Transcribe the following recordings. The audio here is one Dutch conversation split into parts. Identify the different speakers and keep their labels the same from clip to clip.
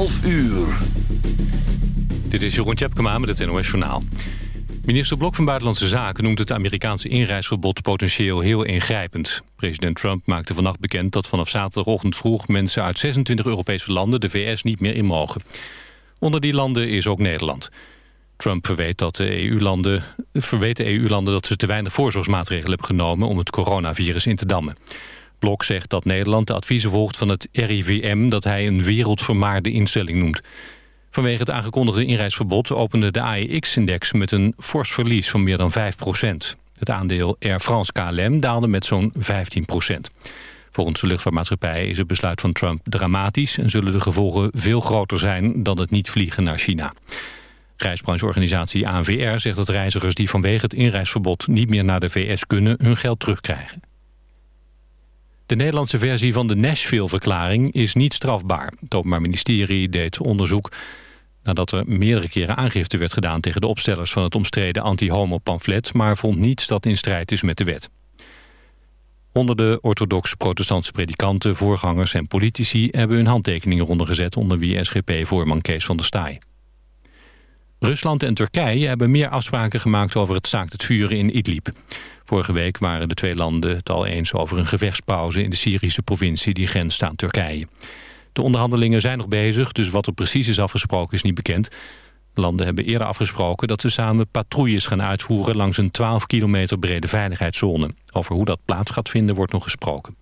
Speaker 1: 12 uur.
Speaker 2: Dit is Jeroen Tjepkema met het NOS Journaal. Minister Blok van Buitenlandse Zaken noemt het Amerikaanse inreisverbod potentieel heel ingrijpend. President Trump maakte vannacht bekend dat vanaf zaterdagochtend vroeg mensen uit 26 Europese landen de VS niet meer in mogen. Onder die landen is ook Nederland. Trump verweet, dat de EU-landen, verweet de EU-landen dat ze te weinig voorzorgsmaatregelen hebben genomen om het coronavirus in te dammen. Blok zegt dat Nederland de adviezen volgt van het RIVM... dat hij een wereldvermaarde instelling noemt. Vanwege het aangekondigde inreisverbod opende de AEX-index... met een fors verlies van meer dan 5% Het aandeel Air France KLM daalde met zo'n 15% Volgens de luchtvaartmaatschappij is het besluit van Trump dramatisch... en zullen de gevolgen veel groter zijn dan het niet vliegen naar China. Reisbrancheorganisatie ANVR zegt dat reizigers die vanwege het inreisverbod... niet meer naar de VS kunnen hun geld terugkrijgen. De Nederlandse versie van de Nashville-verklaring is niet strafbaar. Het Openbaar Ministerie deed onderzoek nadat er meerdere keren aangifte werd gedaan... tegen de opstellers van het omstreden anti-homo-pamflet... maar vond niets dat in strijd is met de wet. Honderden orthodox-protestantse predikanten, voorgangers en politici... hebben hun handtekeningen ondergezet onder wie SGP-voorman Kees van der Staaij. Rusland en Turkije hebben meer afspraken gemaakt over het staakt het vuren in Idlib. Vorige week waren de twee landen het al eens over een gevechtspauze in de Syrische provincie die grenst aan Turkije. De onderhandelingen zijn nog bezig, dus wat er precies is afgesproken is niet bekend. De landen hebben eerder afgesproken dat ze samen patrouilles gaan uitvoeren langs een 12 kilometer brede veiligheidszone. Over hoe dat plaats gaat vinden wordt nog gesproken.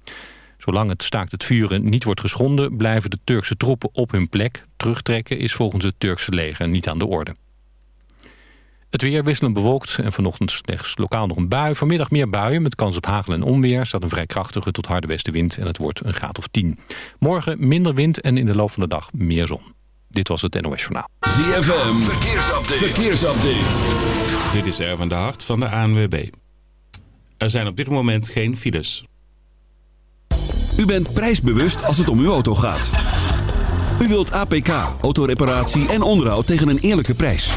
Speaker 2: Zolang het staakt het vuren niet wordt geschonden, blijven de Turkse troepen op hun plek. Terugtrekken is volgens het Turkse leger niet aan de orde. Het weer wisselend bewolkt en vanochtend slechts lokaal nog een bui. Vanmiddag meer buien met kans op hagel en onweer. Staat een vrij krachtige tot harde westenwind en het wordt een graad of 10. Morgen minder wind en in de loop van de dag meer zon. Dit was het NOS Journaal.
Speaker 1: ZFM, verkeersupdate. verkeersupdate.
Speaker 3: Dit is Erwin de Hart van de ANWB. Er zijn op dit moment geen files.
Speaker 1: U bent prijsbewust als het om uw auto gaat. U wilt APK, autoreparatie en onderhoud tegen een eerlijke prijs.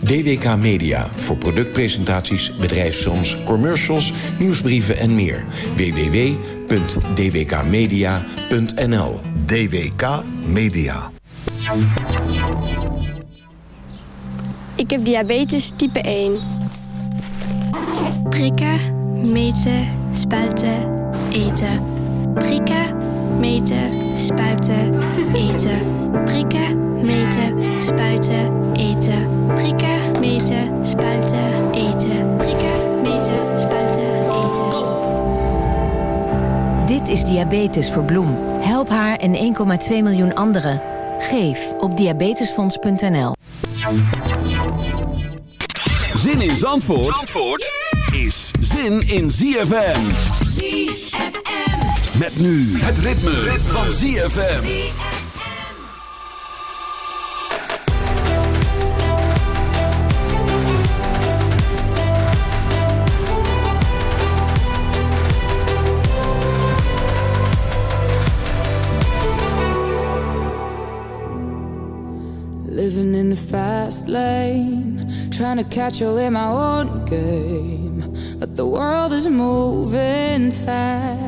Speaker 4: DWK Media voor productpresentaties, bedrijfsfilms, commercials, nieuwsbrieven en meer. www.dwkmedia.nl
Speaker 5: DWK Media.
Speaker 6: Ik heb diabetes type 1. Prikken, meten, spuiten, eten. Prikken, meten, spuiten, eten. Prikken, meten, spuiten, eten. Prikken, meten, spuiten, eten. Prikken, meten, spuiten, eten.
Speaker 7: Dit is Diabetes voor Bloem. Help haar en 1,2 miljoen anderen. Geef op diabetesfonds.nl.
Speaker 1: Zin in Zandvoort, Zandvoort is zin in ZFM. Met nu het ritme, van ZFM.
Speaker 8: Living in the fast lane, trying to catch in my own game. But the world is moving fast.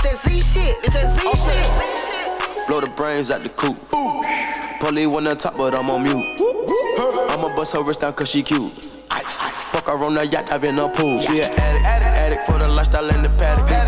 Speaker 9: It's that Z shit, it's that Z oh. shit.
Speaker 10: Blow the brains out the coop. Polly wanna talk, but I'm on mute. I'ma bust her wrist down cause she cute. Fuck her on the yacht, I've in a pool. She an addict, addict for the lifestyle and the paddock.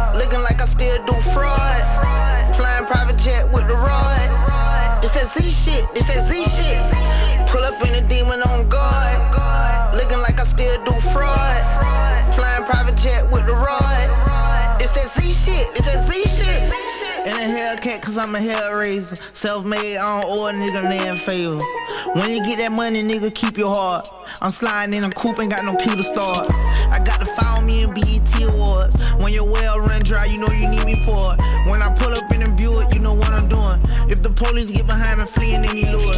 Speaker 9: Looking like I still do fraud. Flying private jet with the rod. It's that Z shit, it's that Z shit. Pull up in a demon on guard. Looking like I still do fraud. Flying private jet with the rod. It's that Z shit, it's that Z shit. In a Hellcat, cause I'm a hellraiser. Self made, I don't owe a nigga land favor. When you get that money, nigga, keep your heart. I'm sliding in a coupe, ain't got no key to start. I got to follow me in BET Awards. When your well run dry, you know you need me for it. When I pull up in a Buick, you know what I'm doing. If the police get behind me, fleeing any lure.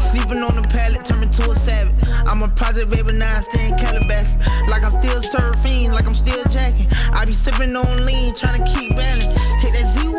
Speaker 9: Sleeping on the pallet, turn me to a savage. I'm a project baby, now I stay in Calabash. Like I'm still surfing, like I'm still jacking. I be sipping on lean, trying to keep balance. Hit that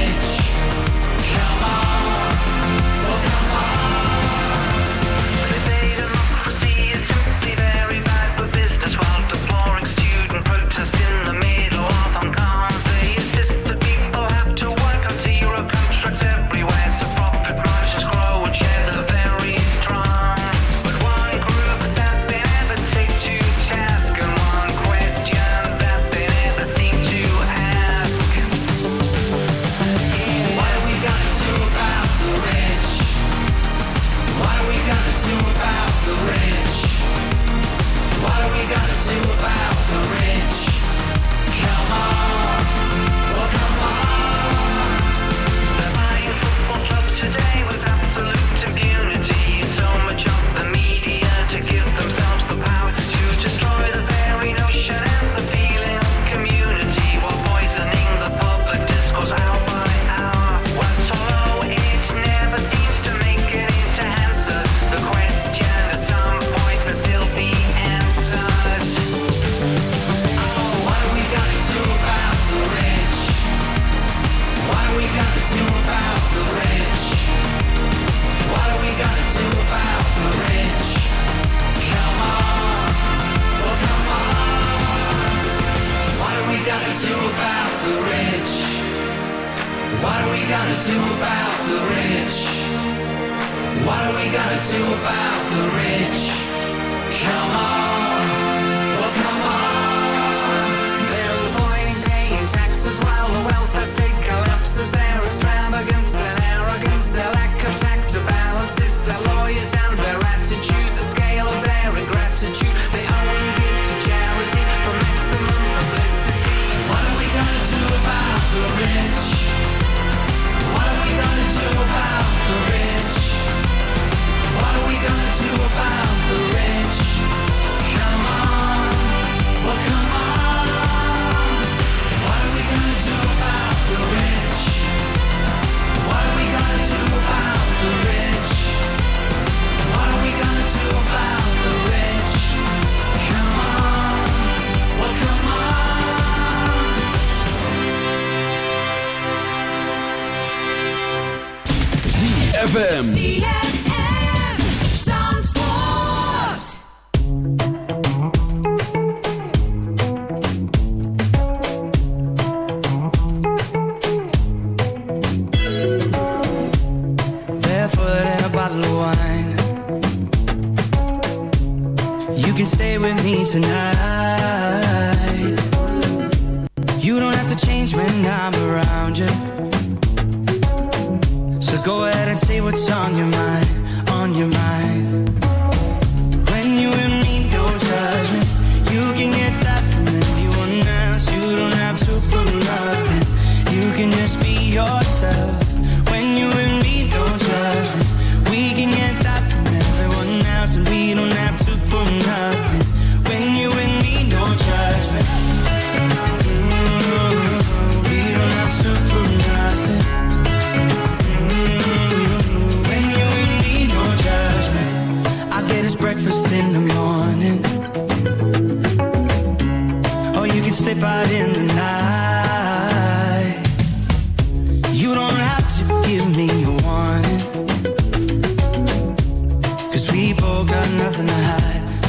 Speaker 11: change.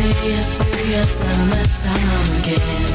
Speaker 12: say it
Speaker 13: to you time and time again.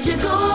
Speaker 14: magical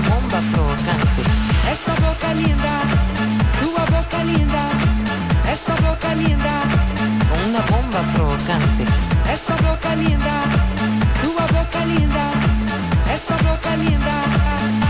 Speaker 14: Een bomba provocante. Esa boca linda,
Speaker 15: tua boca linda, essa boca linda,
Speaker 14: una bomba provocante. Esa boca linda,
Speaker 15: tua boca linda, esa boca linda.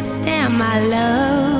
Speaker 16: understand my love.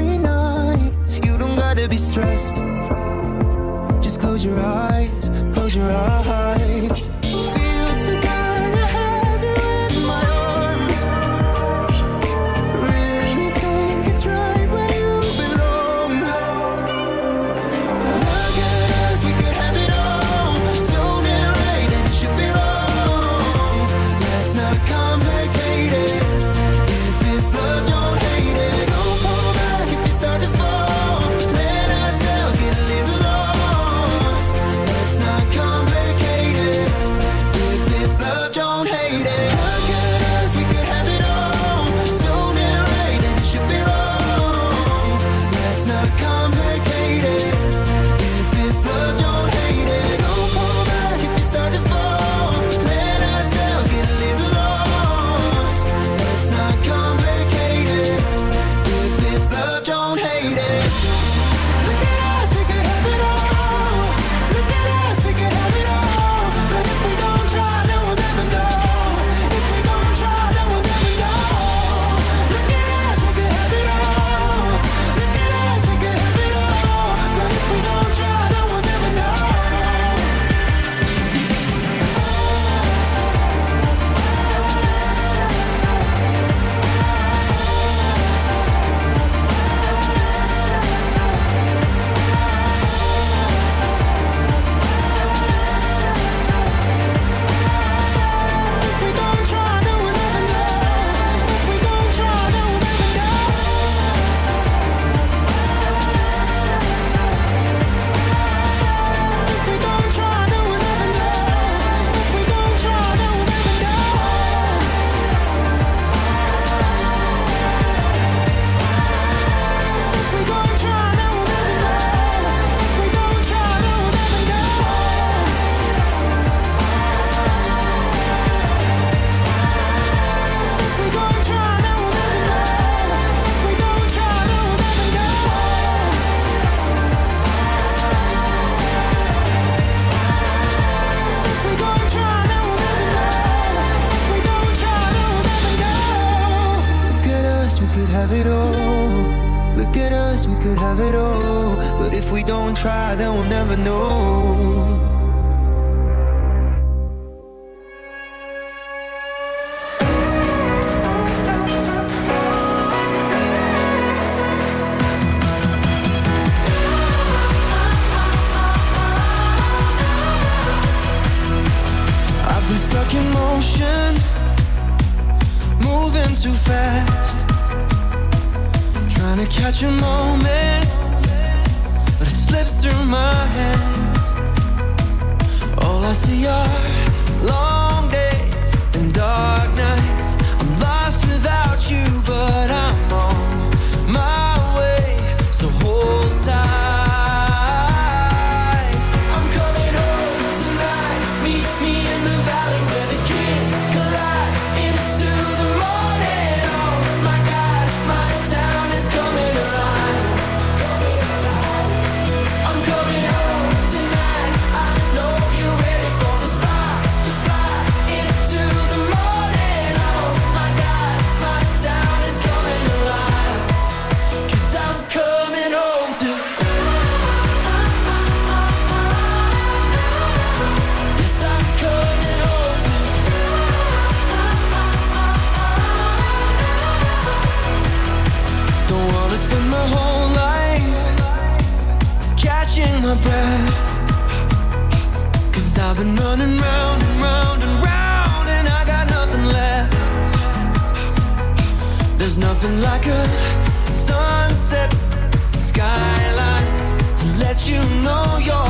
Speaker 11: every night. You don't gotta be stressed. Just close your eyes, close your eyes. something like a sunset skyline to let you know you're